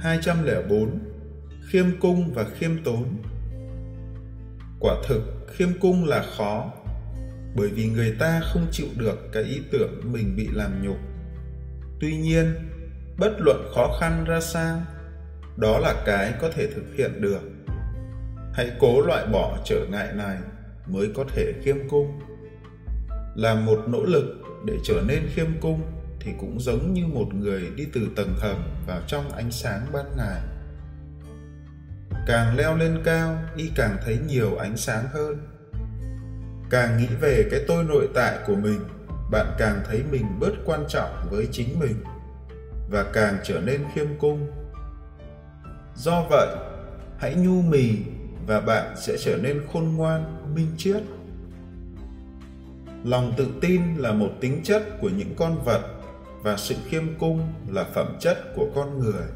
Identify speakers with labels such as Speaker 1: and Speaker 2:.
Speaker 1: 204 Khiêm cung và khiêm tốn Quả thực khiêm cung là khó bởi vì người ta không chịu được cái ý tưởng mình bị làm nhục. Tuy nhiên, bất luận khó khăn ra sao, đó là cái có thể thực hiện được. Hãy cố loại bỏ trở ngại này mới có thể khiêm cung. Làm một nỗ lực để trở nên khiêm cung thì cũng giống như một người đi từ tầng hầm vào trong ánh sáng ban ngày. Càng leo lên cao, y càng thấy nhiều ánh sáng hơn. Càng nghĩ về cái tôi nội tại của mình, bạn càng thấy mình bớt quan trọng với chính mình và càng trở nên khiêm cung. Do vậy, hãy nhu mì và bạn sẽ trở nên khôn ngoan, minh triết. Lòng tự tin là một tính chất của những con vật và sự khiêm cung là phẩm chất của con người.